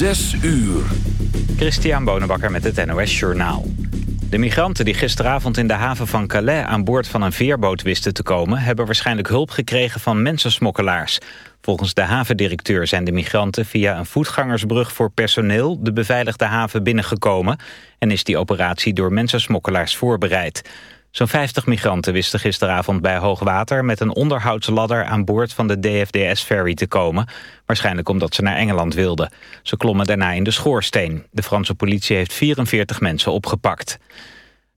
Zes uur. Christian Bonenbakker met het NOS Journaal. De migranten die gisteravond in de haven van Calais aan boord van een veerboot wisten te komen... hebben waarschijnlijk hulp gekregen van mensensmokkelaars. Volgens de havendirecteur zijn de migranten via een voetgangersbrug voor personeel... de beveiligde haven binnengekomen en is die operatie door mensensmokkelaars voorbereid. Zo'n 50 migranten wisten gisteravond bij hoogwater... met een onderhoudsladder aan boord van de DFDS-ferry te komen. Waarschijnlijk omdat ze naar Engeland wilden. Ze klommen daarna in de schoorsteen. De Franse politie heeft 44 mensen opgepakt.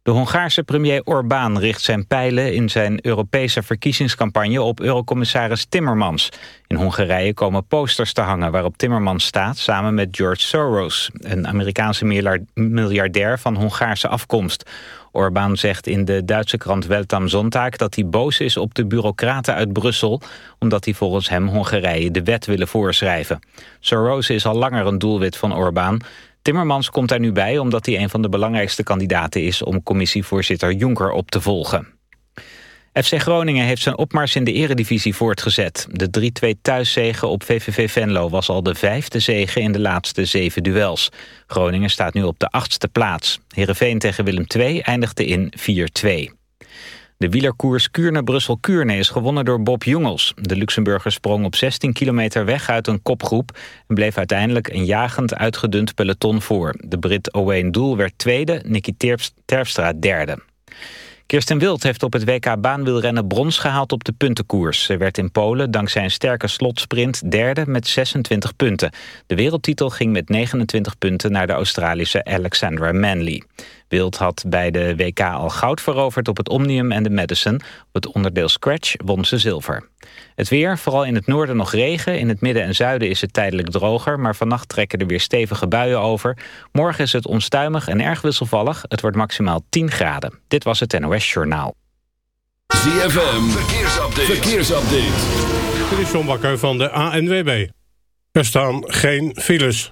De Hongaarse premier Orbán richt zijn pijlen in zijn Europese verkiezingscampagne op eurocommissaris Timmermans. In Hongarije komen posters te hangen waarop Timmermans staat samen met George Soros, een Amerikaanse miljardair van Hongaarse afkomst. Orbán zegt in de Duitse krant Welt am Sonntag dat hij boos is op de bureaucraten uit Brussel, omdat die volgens hem Hongarije de wet willen voorschrijven. Soros is al langer een doelwit van Orbán. Timmermans komt daar nu bij omdat hij een van de belangrijkste kandidaten is om commissievoorzitter Juncker op te volgen. FC Groningen heeft zijn opmars in de eredivisie voortgezet. De 3-2 thuiszegen op VVV Venlo was al de vijfde zege in de laatste zeven duels. Groningen staat nu op de achtste plaats. Heerenveen tegen Willem II eindigde in 4-2. De wielerkoers Kuurne-Brussel-Kuurne is gewonnen door Bob Jungels. De Luxemburger sprong op 16 kilometer weg uit een kopgroep... en bleef uiteindelijk een jagend uitgedund peloton voor. De Brit Owain Doel werd tweede, Nicky Terpstra derde. Kirsten Wild heeft op het WK baanwielrennen brons gehaald op de puntenkoers. Ze werd in Polen dankzij een sterke slotsprint derde met 26 punten. De wereldtitel ging met 29 punten naar de Australische Alexandra Manley. Wild had bij de WK al goud veroverd op het Omnium en de Madison. Op het onderdeel Scratch won ze zilver. Het weer, vooral in het noorden nog regen. In het midden en zuiden is het tijdelijk droger... maar vannacht trekken er weer stevige buien over. Morgen is het onstuimig en erg wisselvallig. Het wordt maximaal 10 graden. Dit was het NOS Journaal. ZFM, verkeersupdate. verkeersupdate. Dit is John Bakker van de ANWB. Er staan geen files.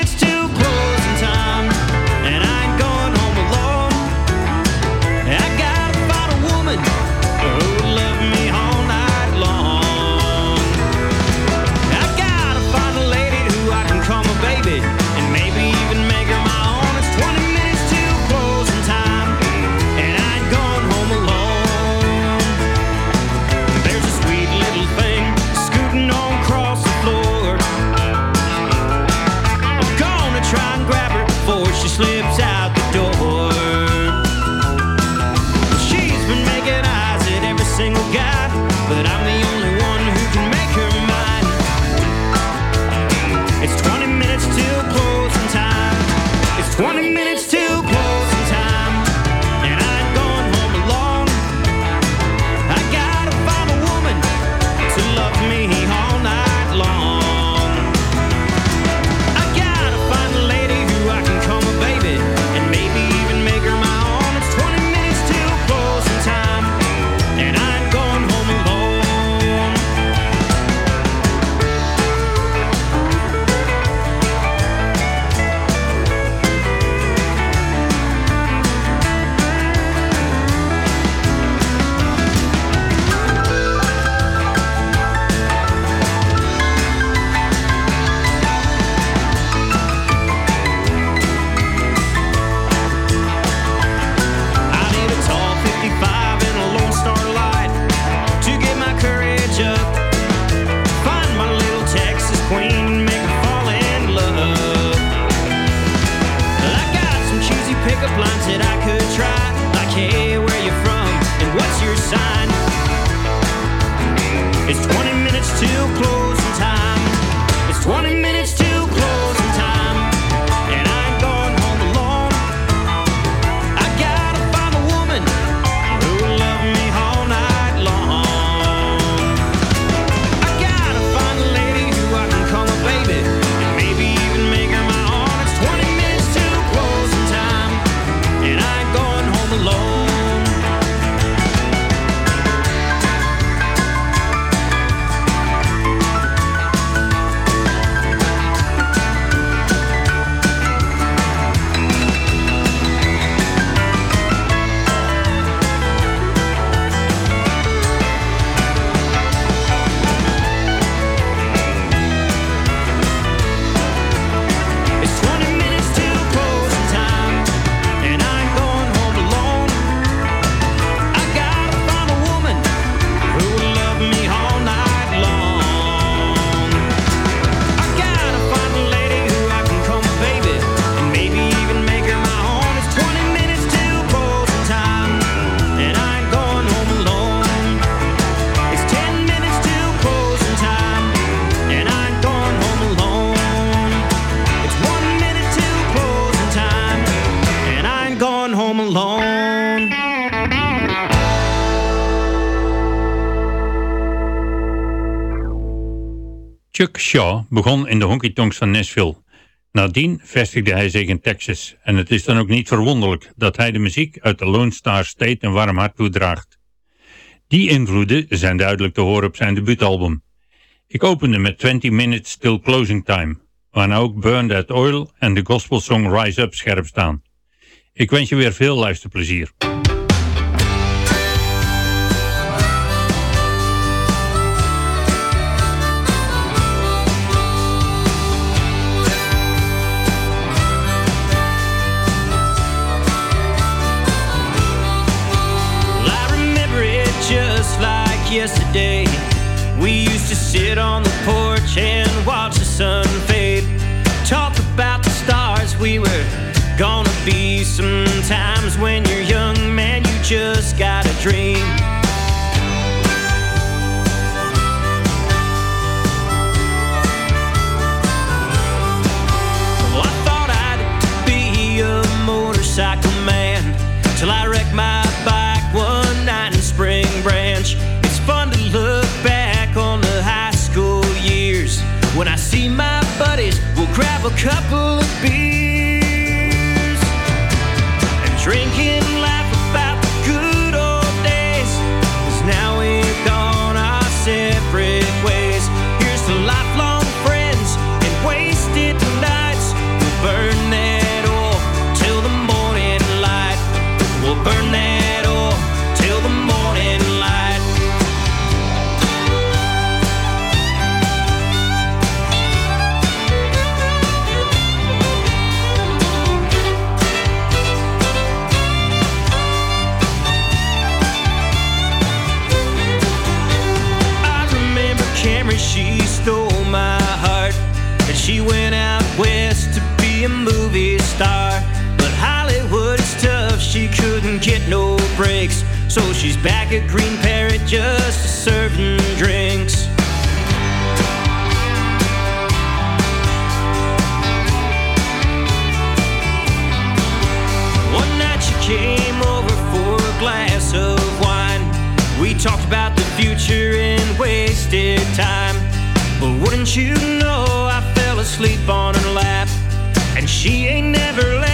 Shaw begon in de honky-tonks van Nashville. Nadien vestigde hij zich in Texas en het is dan ook niet verwonderlijk dat hij de muziek uit de Lone Star State een warm hart toedraagt. Die invloeden zijn duidelijk te horen op zijn debuutalbum. Ik opende met 20 Minutes Till Closing Time, waarna ook Burn That Oil en de gospelsong Rise Up scherp staan. Ik wens je weer veel luisterplezier. yesterday. We used to sit on the have a couple movie star. But Hollywood's tough, she couldn't get no breaks. So she's back at Green Parrot just serving drinks. One night she came over for a glass of wine. We talked about the future and wasted time. But wouldn't you know, I fell asleep on she ain't never left.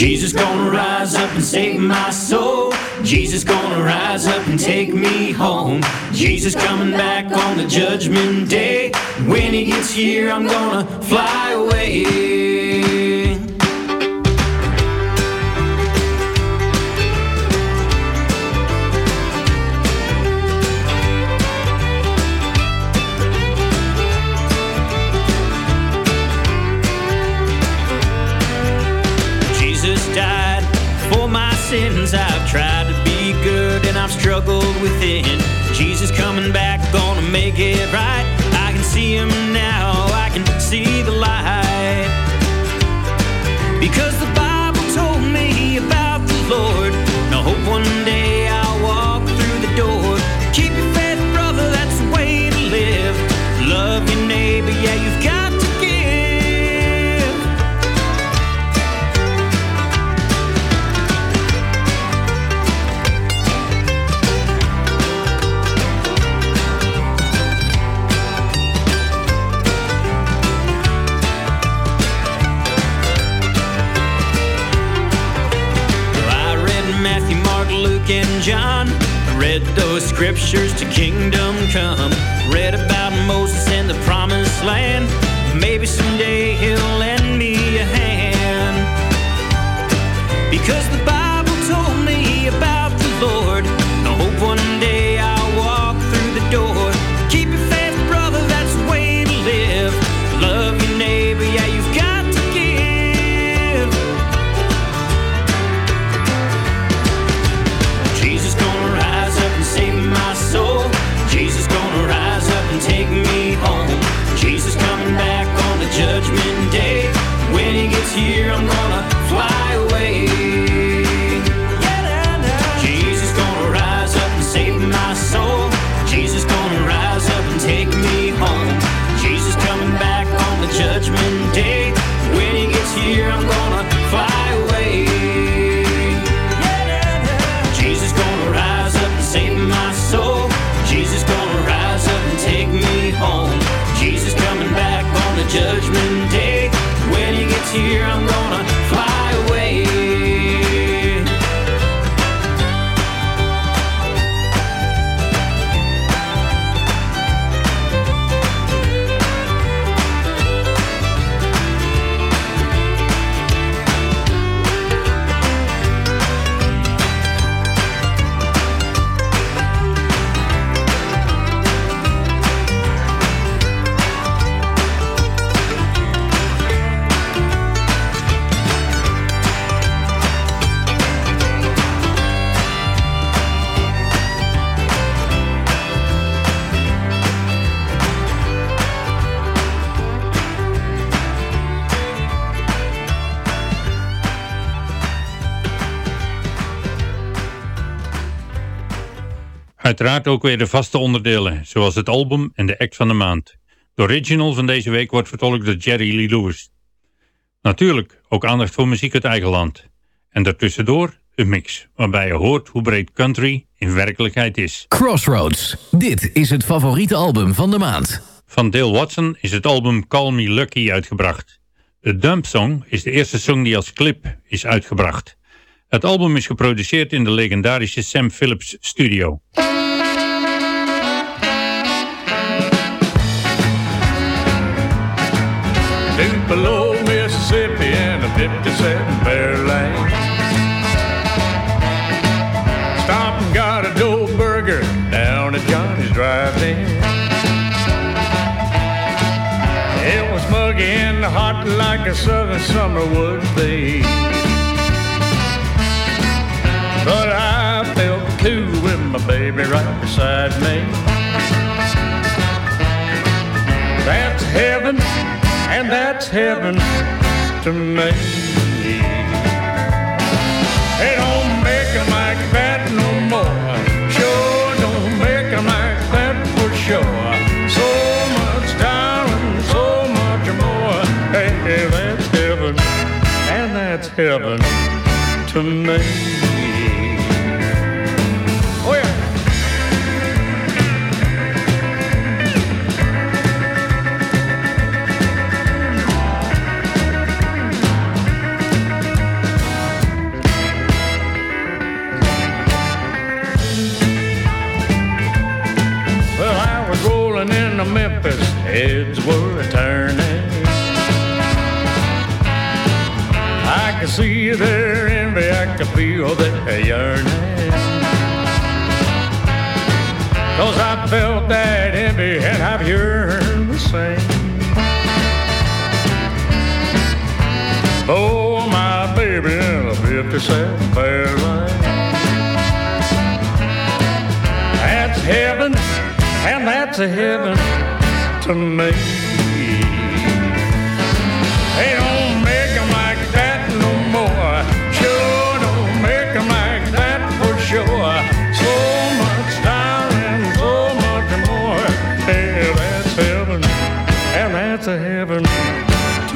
Jesus gonna rise up and save my soul. Jesus gonna rise up and take me home. Jesus coming back on the judgment day. When he gets here, I'm gonna fly away. struggled within. Jesus coming back, gonna make it right. I can see him now. Read those scriptures to kingdom come. Read about Moses and the promised land. Maybe someday he'll end. Uiteraard ook weer de vaste onderdelen, zoals het album en de act van de maand. De original van deze week wordt vertolkt door Jerry Lee Lewis. Natuurlijk ook aandacht voor muziek uit eigen land. En daartussendoor een mix, waarbij je hoort hoe breed country in werkelijkheid is. Crossroads. Dit is het favoriete album van de maand. Van Dale Watson is het album Call Me Lucky uitgebracht. De Dump Song is de eerste song die als clip is uitgebracht. Het album is geproduceerd in de legendarische Sam Phillips studio. Tupelo, Mississippi, and a 57 Bear Lane. Stopped and got a dough burger down at Johnny's Drive-In. It was muggy and hot like a southern summer would be. But I felt cool with my baby right beside me. That's heaven, and that's heaven to me. Like that no more. Sure don't like that for sure. So much so much more. Hey, that's heaven, and that's heaven to me. See their envy, I could feel their yearning. Cause I felt that envy and I've yearned the same. Oh, my baby in a 57 Fairlane. That's heaven, and that's a heaven to me.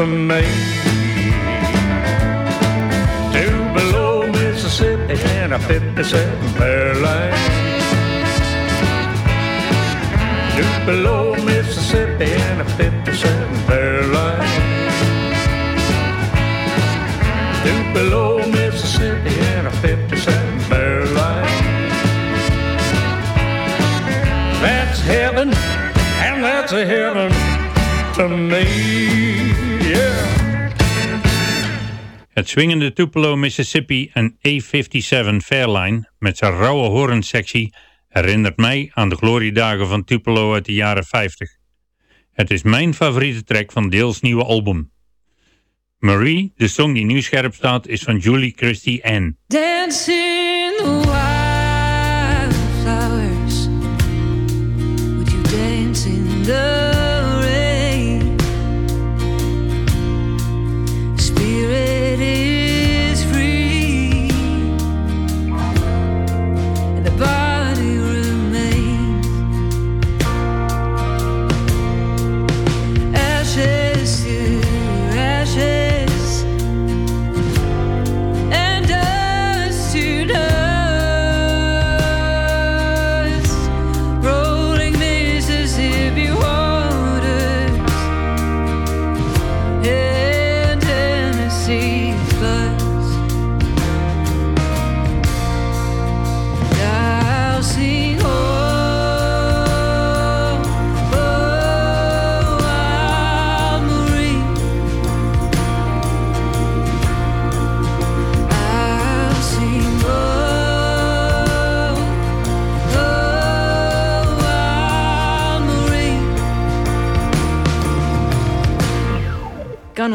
To me. Two below Mississippi and a 57 Fairlane. Tupelo, Mississippi, and a 57 Fairlane. Tupelo, Mississippi, and a 57 Fairlane. That's heaven, and that's a heaven to me. Het swingende Tupelo, Mississippi en A57 Fairline met zijn rauwe horensectie herinnert mij aan de gloriedagen van Tupelo uit de jaren 50. Het is mijn favoriete track van Dale's nieuwe album. Marie, de song die nu scherp staat, is van Julie Christie. Dance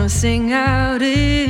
sing out in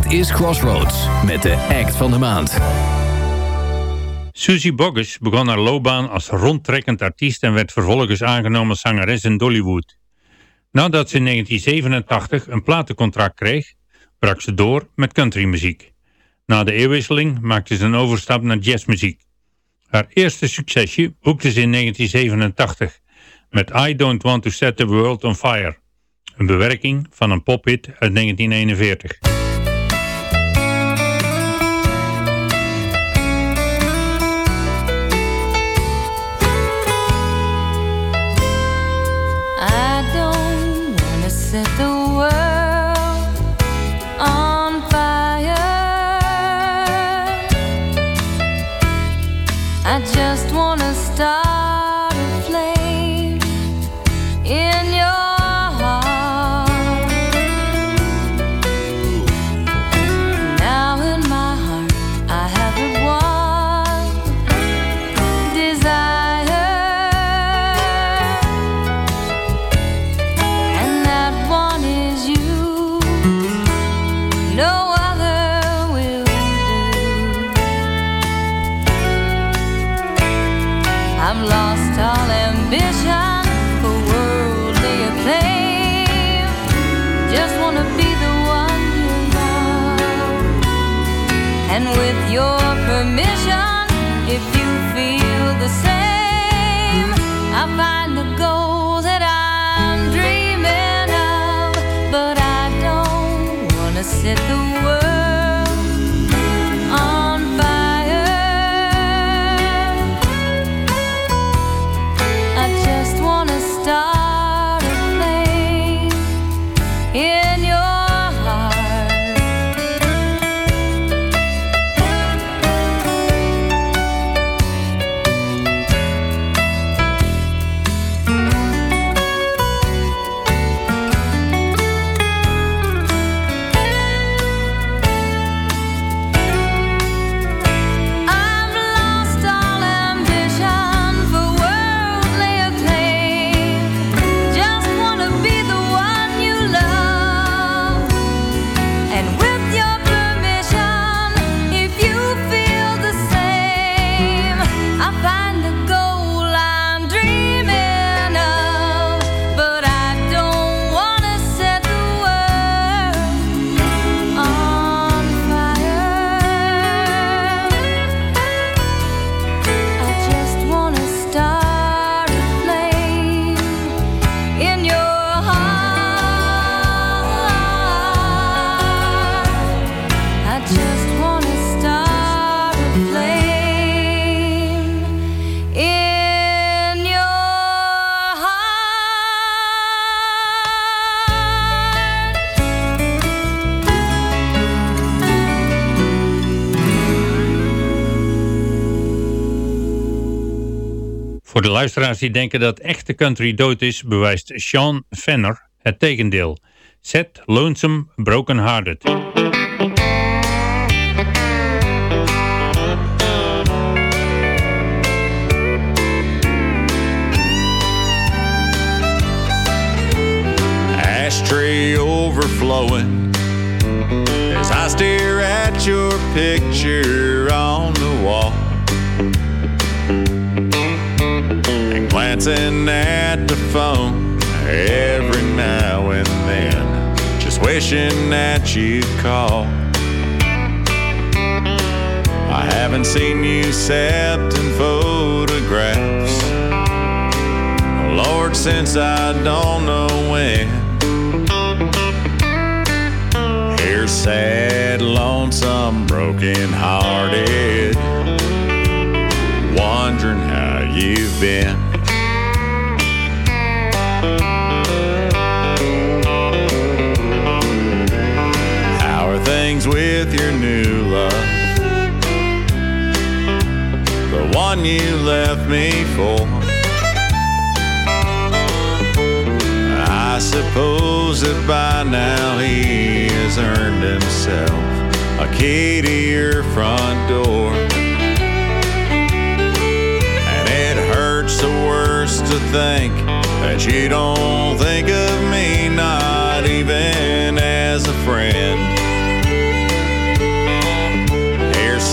Dit is Crossroads met de act van de maand. Susie Boggess begon haar loopbaan als rondtrekkend artiest en werd vervolgens aangenomen als zangeres in Dollywood. Nadat ze in 1987 een platencontract kreeg, brak ze door met countrymuziek. Na de eeuwwisseling maakte ze een overstap naar jazzmuziek. Haar eerste succesje boekte ze in 1987 met I Don't Want To Set The World On Fire, een bewerking van een pophit uit 1941. Voor de luisteraars die denken dat echte country dood is, bewijst Sean Fenner het tegendeel. Set Lonesome Broken Hearted. ashtray overflowing as I stare at your picture on glancing at the phone every now and then, just wishing that you'd call. I haven't seen you except in photographs. Lord, since I don't know when. Here, sad, lonesome, broken hearted, wondering how you've been. New love? The one you left me for. I suppose that by now he has earned himself a key to your front door. And it hurts the worst to think that you don't think of me, not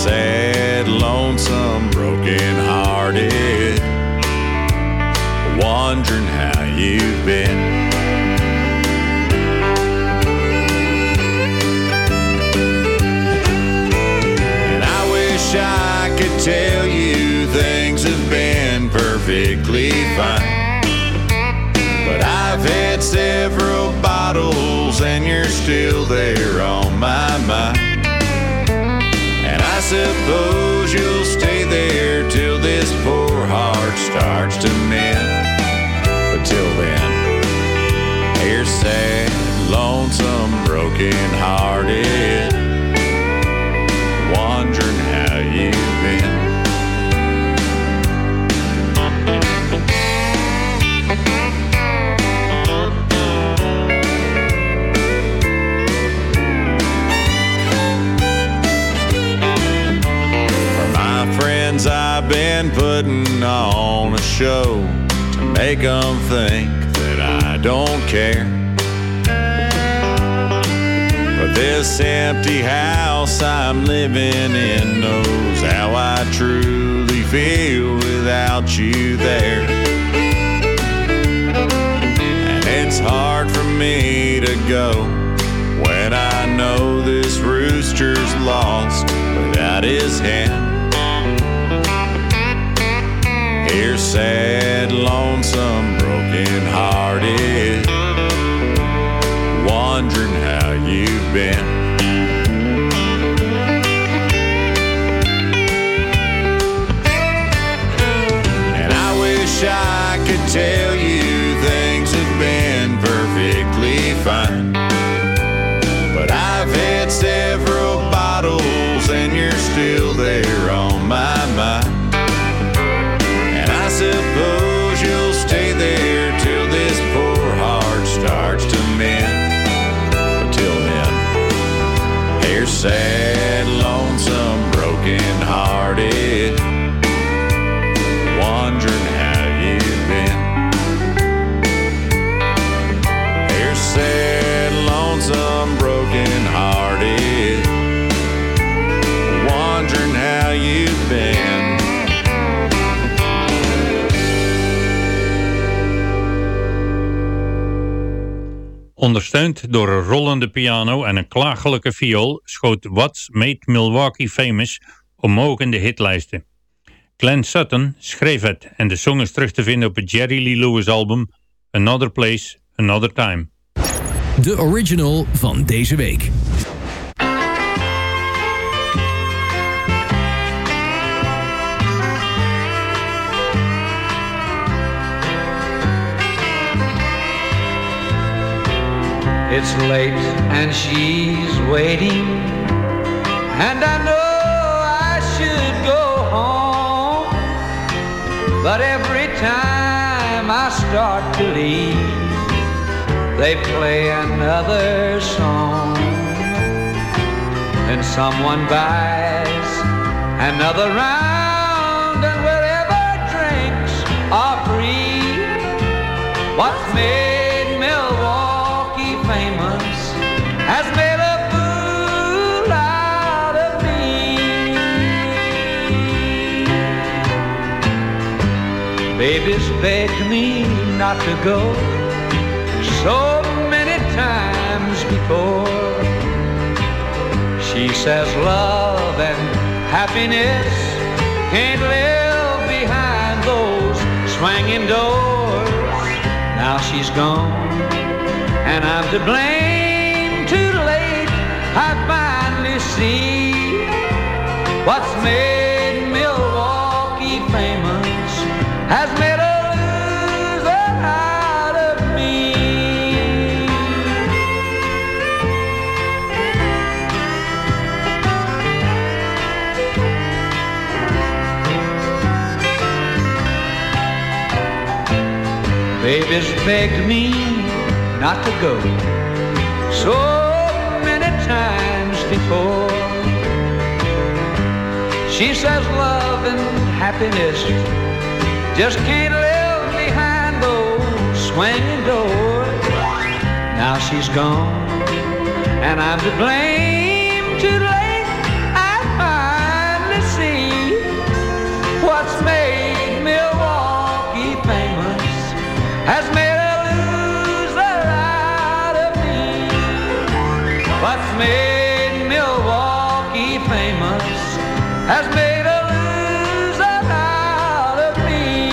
sad, lonesome, broken hearted, wondering how you've been. And I wish I could tell you things have been perfectly fine. But I've had several bottles and you're still there on my mind. Suppose you'll stay there till this poor heart starts to mend. But till then, here's sad, lonesome, broken hearted friends, I've been putting on a show to make them think that I don't care. But this empty house I'm living in knows how I truly feel without you there. And it's hard for me to go when I know this rooster's lost without his hen. Sad, lonesome, broken hearted wondering how you've been. And I wish I could tell you Ondersteund door een rollende piano en een klagelijke viool schoot What's Made Milwaukee Famous omhoog in de hitlijsten. Glenn Sutton schreef het en de song is terug te vinden op het Jerry Lee Lewis album Another Place, Another Time. De original van deze week. It's late and she's waiting, and I know I should go home. But every time I start to leave, they play another song. Then someone buys another round, Baby's begged me not to go so many times before. She says love and happiness can't live behind those swinging doors. Now she's gone, and I'm to blame. Too late, I finally see what's made Milwaukee famous has made Baby's begged me not to go so many times before. She says love and happiness just can't live behind those swinging doors. Now she's gone, and I'm to blame. Made Milwaukee famous has made a loser out of me.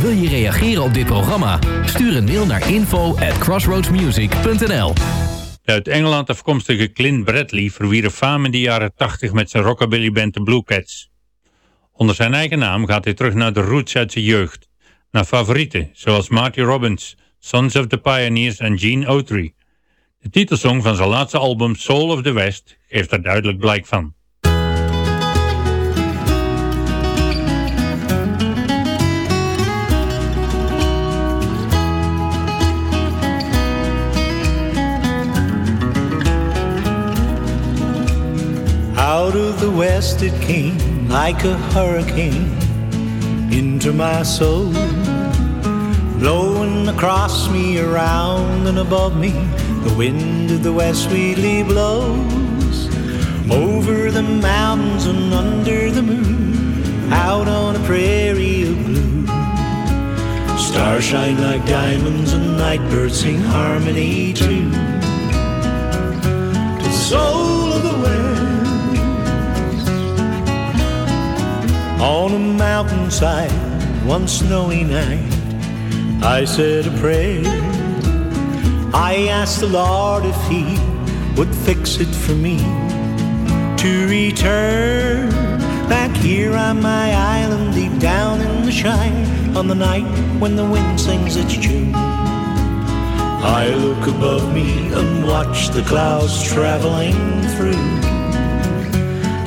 Wil je reageren op dit programma? Stuur een mail naar info at crossroadsmusic.nl De uit Engeland afkomstige Clint Bradley verwierf faam in de jaren 80 met zijn rockabilly band The Blue Cats. Onder zijn eigen naam gaat hij terug naar de roots uit jeugd. Naar favorieten zoals Marty Robbins, Sons of the Pioneers en Gene Autry. De titelsong van zijn laatste album Soul of the West geeft daar duidelijk blijk van. Out of the west it came like a hurricane into my soul, blowing across me, around and above me. The wind of the west sweetly blows over the mountains and under the moon, out on a prairie of blue. Stars shine like diamonds and night birds sing harmony too. To the soul On a mountainside, one snowy night, I said a prayer. I asked the Lord if He would fix it for me to return back here on my island, deep down in the shine, on the night when the wind sings its tune. I look above me and watch the clouds traveling through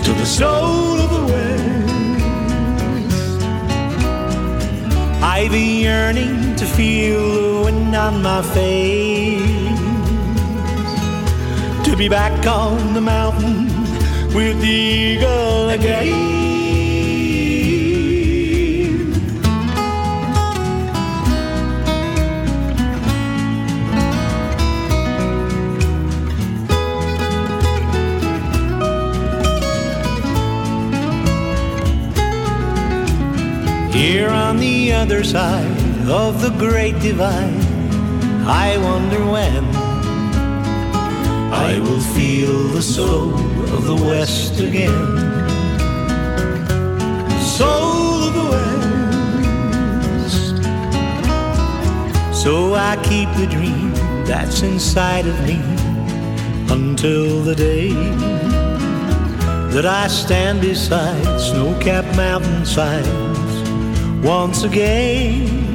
to the soul of the west. I've a yearning to feel the wind on my face. To be back on the mountain with the eagle again. Here on the other side of the great divide, I wonder when I will feel the soul of the West again. Soul of the West. So I keep the dream that's inside of me until the day that I stand beside snow capped mountainside once again.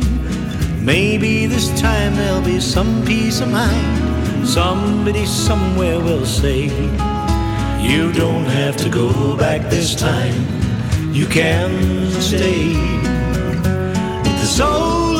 Maybe this time there'll be some peace of mind. Somebody somewhere will say, You don't have to go back this time, you can stay. with the soul.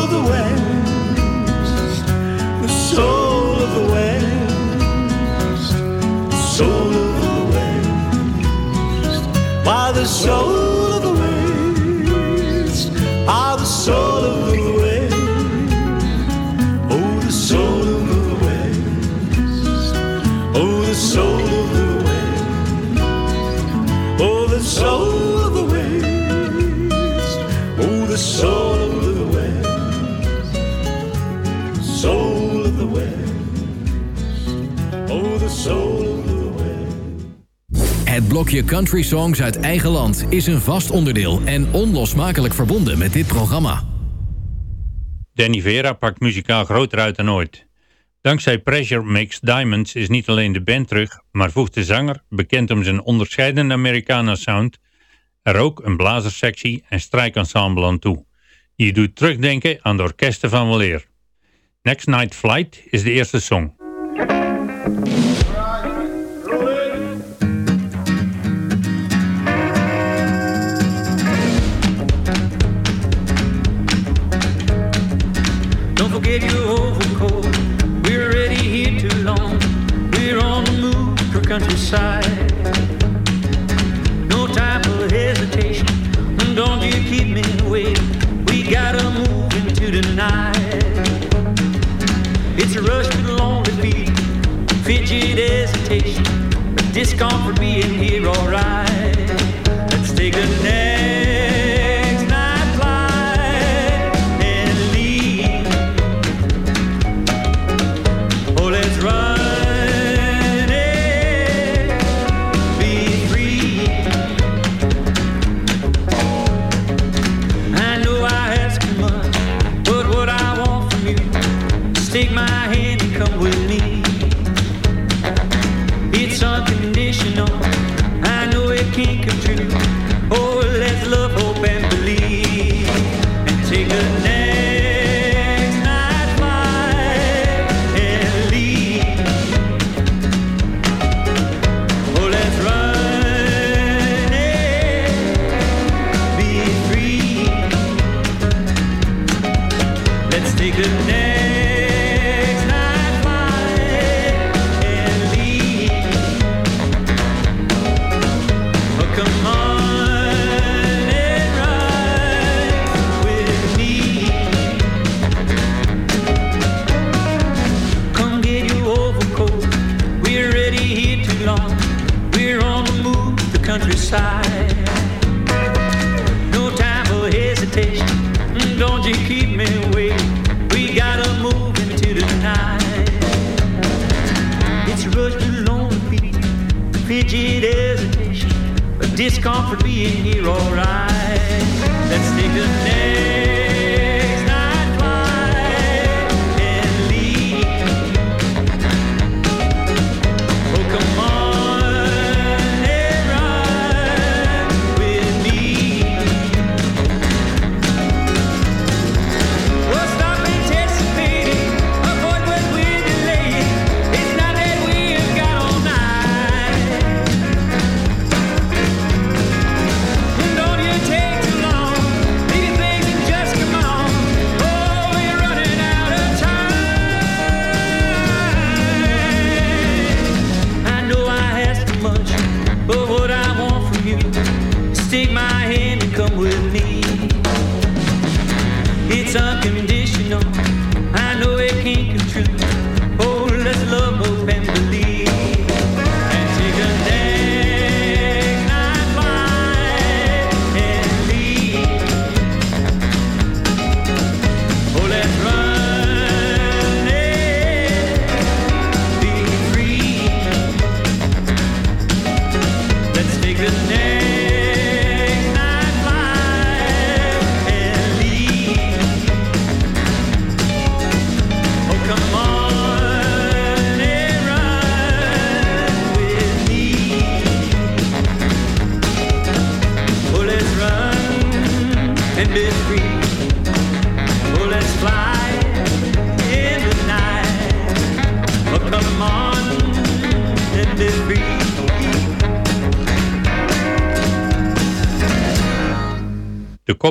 country songs uit eigen land is een vast onderdeel en onlosmakelijk verbonden met dit programma. Danny Vera pakt muzikaal groter uit dan ooit. Dankzij Pressure Makes Diamonds is niet alleen de band terug, maar voegt de zanger, bekend om zijn onderscheidende Americana-sound, er ook een blazerssectie en strijkensemble aan toe. Die doet terugdenken aan de orkesten van Waleer. Next Night Flight is de eerste song. countryside. No time for hesitation. Don't you keep me waiting. We gotta move into the night. It's a rush with a lonely feet. Fidget hesitation. Discomfort being here, alright. Let's take a nap.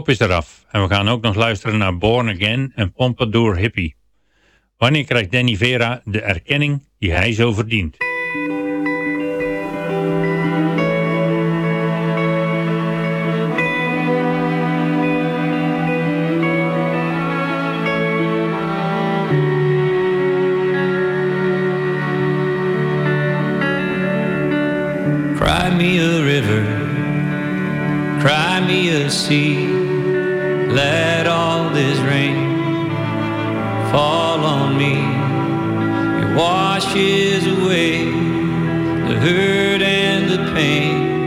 Is eraf en we gaan ook nog luisteren naar Born Again en Pompadour Hippie. Wanneer krijgt Danny Vera de erkenning die hij zo verdient? Cry me a river, cry me a sea. Let all this rain fall on me. It washes away the hurt and the pain.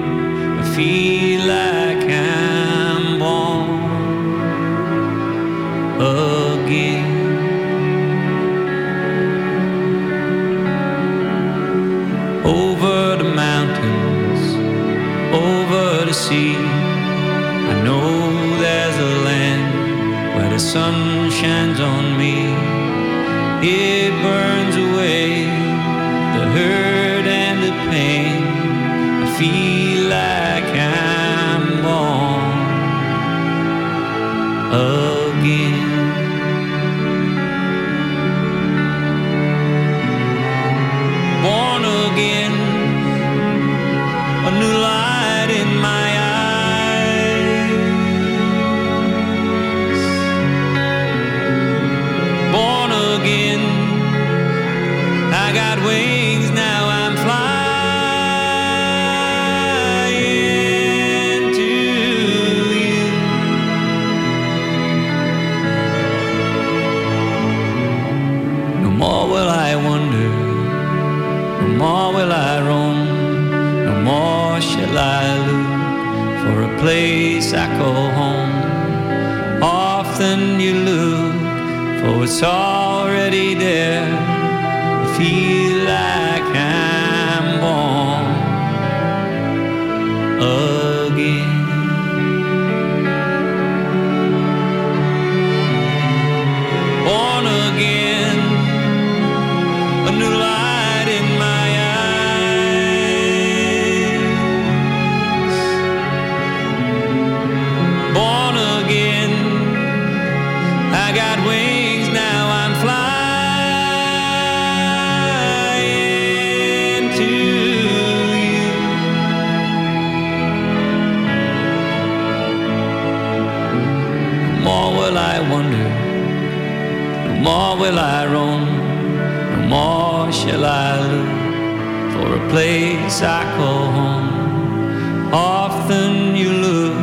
cycle home. Often you look,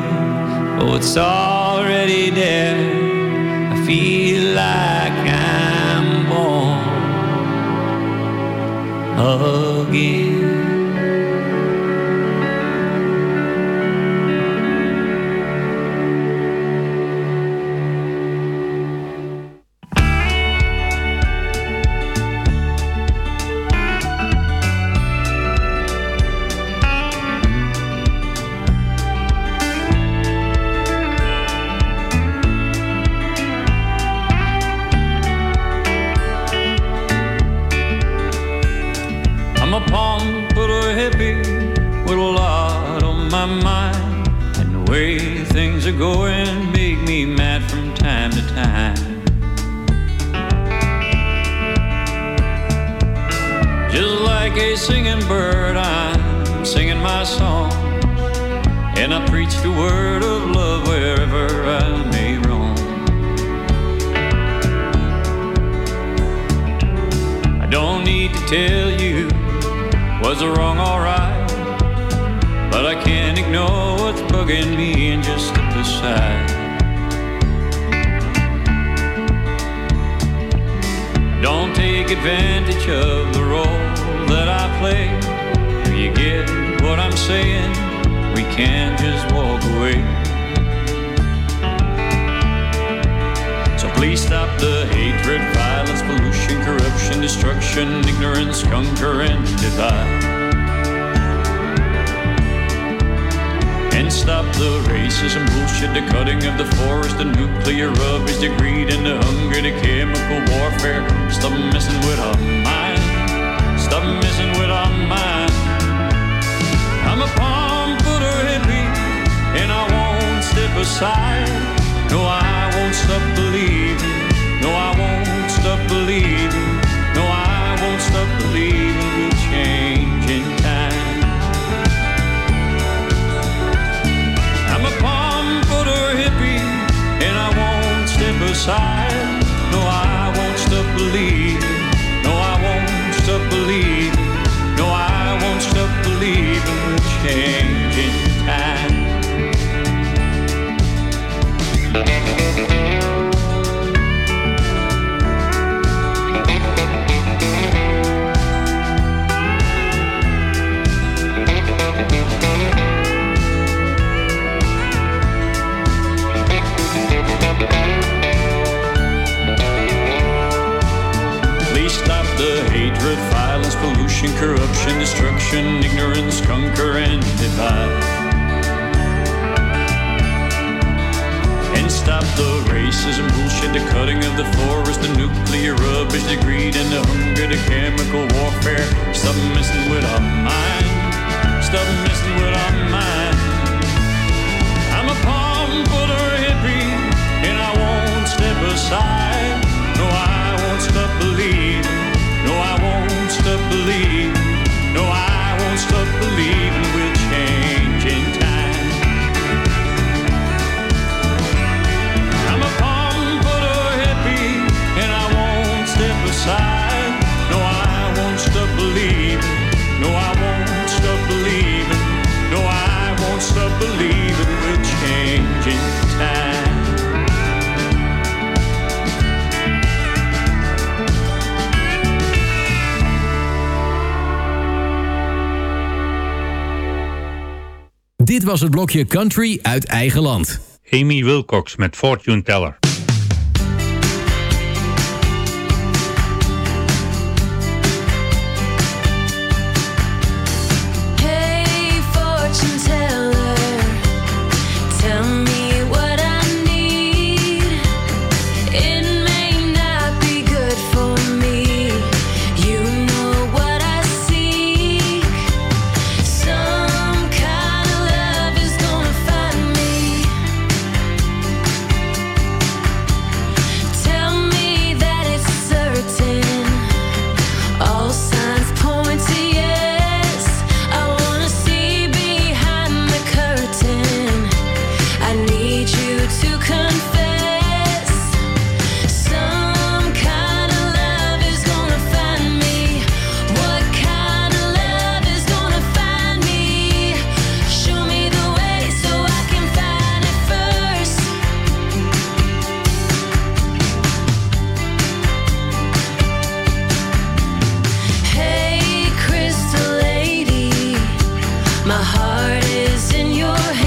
oh, it's all. we can't just walk away. So please stop the hatred, violence, pollution, corruption, destruction, ignorance, conquer and divide. And stop the racism, bullshit, the cutting of the forest, the nuclear rubbish, the greed and the hunger, the chemical warfare. Stop messing with our mind. Stop messing with our mind. and I won't step aside. No, I won't stop believing. No, I won't stop believing. No, I won't stop believing we'll change in time. I'm a palm footer hippie, and I won't step aside. No, I won't stop believing. No, I won't stop believing. No, I won't stop believing we'll change. hatred, violence, pollution, corruption, destruction, ignorance, conquer and divide. And stop the racism, bullshit, the cutting of the forest, the nuclear rubbish, the greed and the hunger, the chemical warfare. Stop messing with our mind. Stop messing with our mind. I'm a palm footer hippie, and I won't step aside. Dit was het blokje Country uit eigen land. Amy Wilcox met Fortune Teller. is in your hands.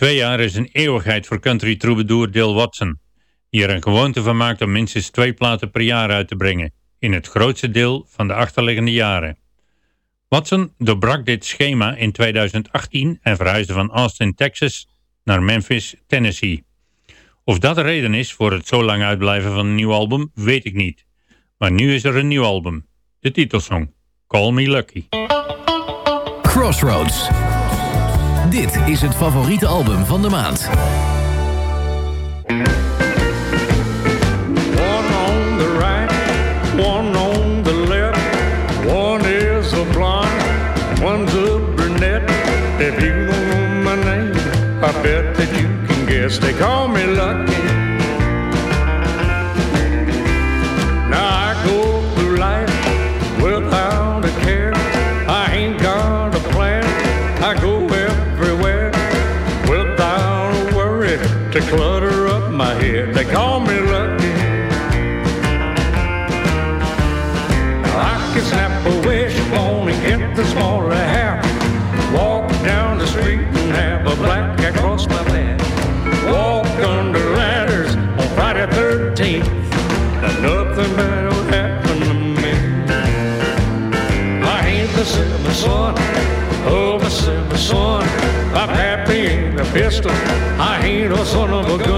Twee jaar is een eeuwigheid voor country troubadour Dale Watson, die er een gewoonte van maakt om minstens twee platen per jaar uit te brengen, in het grootste deel van de achterliggende jaren. Watson doorbrak dit schema in 2018 en verhuisde van Austin, Texas naar Memphis, Tennessee. Of dat de reden is voor het zo lang uitblijven van een nieuw album, weet ik niet. Maar nu is er een nieuw album, de titelsong, Call Me Lucky. Crossroads dit is het favoriete album van de maand. One on the right, one on the left. One is a blonde, one's a brunette. If you know my name, I bet that you can guess. They call me luck. 人あいのその僕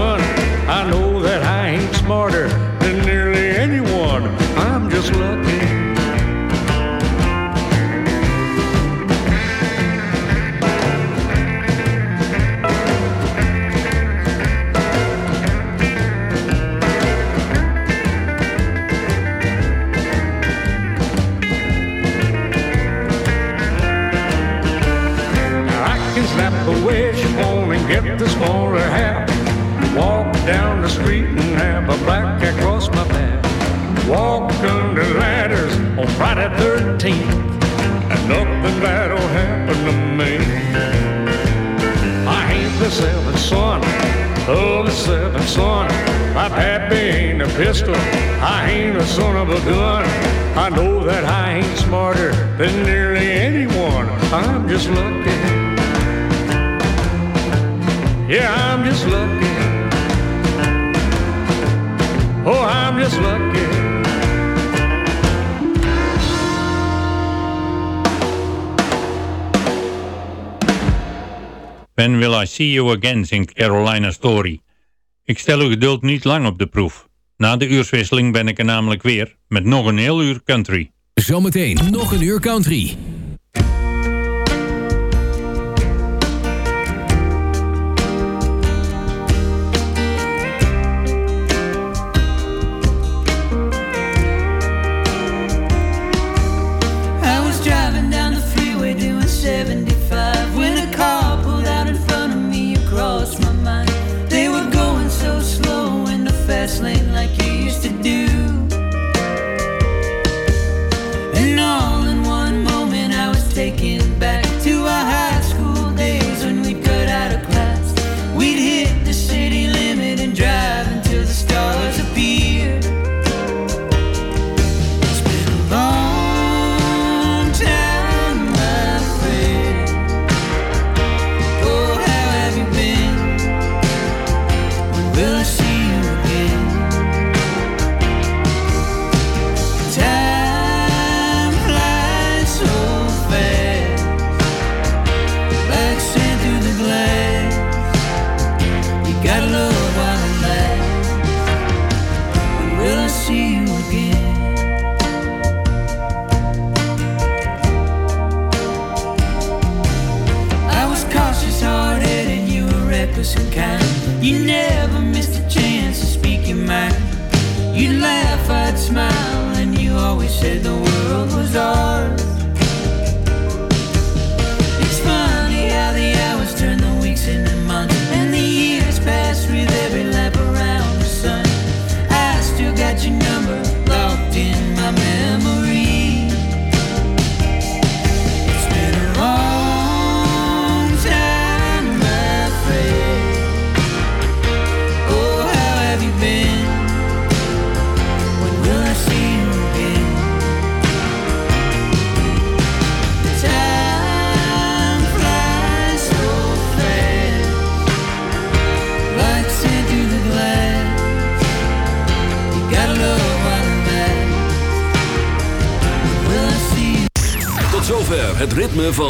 See You Again, in Carolina Story. Ik stel uw geduld niet lang op de proef. Na de uurswisseling ben ik er namelijk weer met nog een heel uur country. Zometeen nog een uur country. I was driving down the freeway doing 70